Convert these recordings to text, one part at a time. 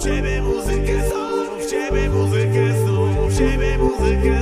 ciebie muzykę, są w ciebie muzykę, są w ciebie muzykę.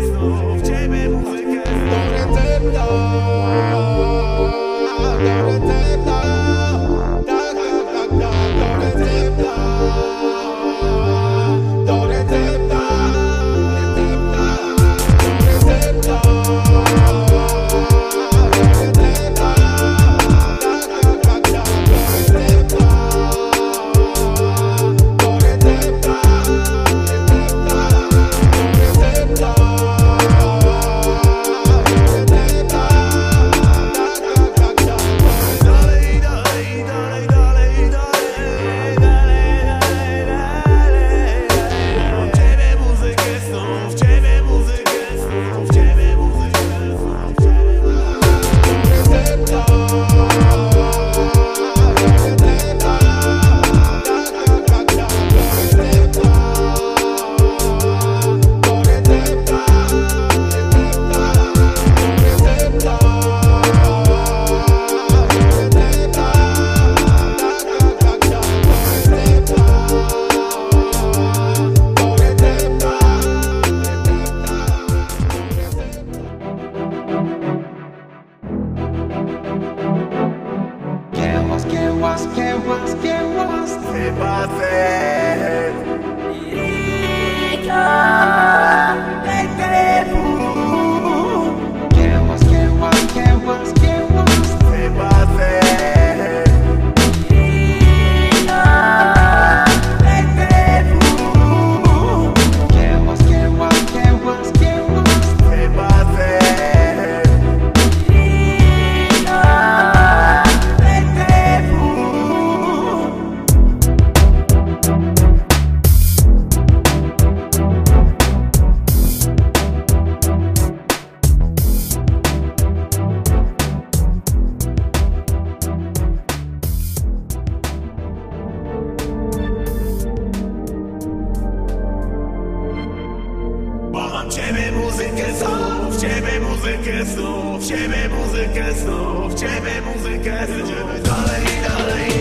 nothing. ciebie muzykę znów, w ciebie muzykę znów, w ciebie muzykę znów. Dalej, dalej.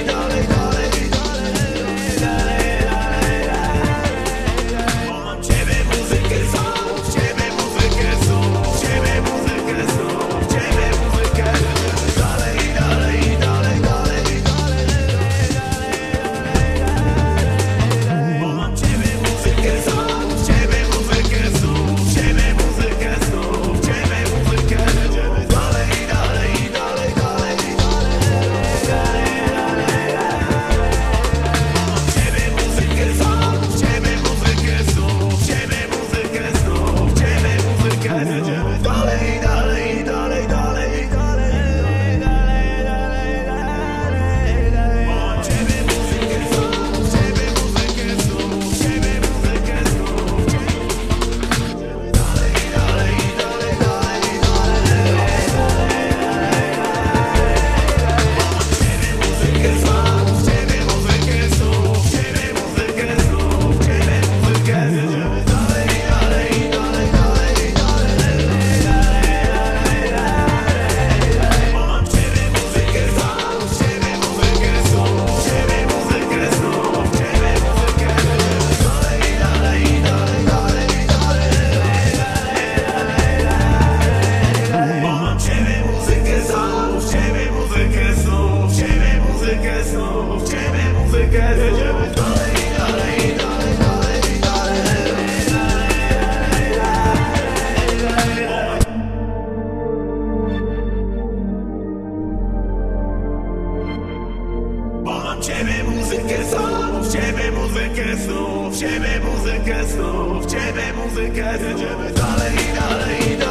Ciebie muzykę znów, w ciebie muzykę znów, w ciebie muzykę znów, w ciebie muzykę znów, dalej i dalej i dalej.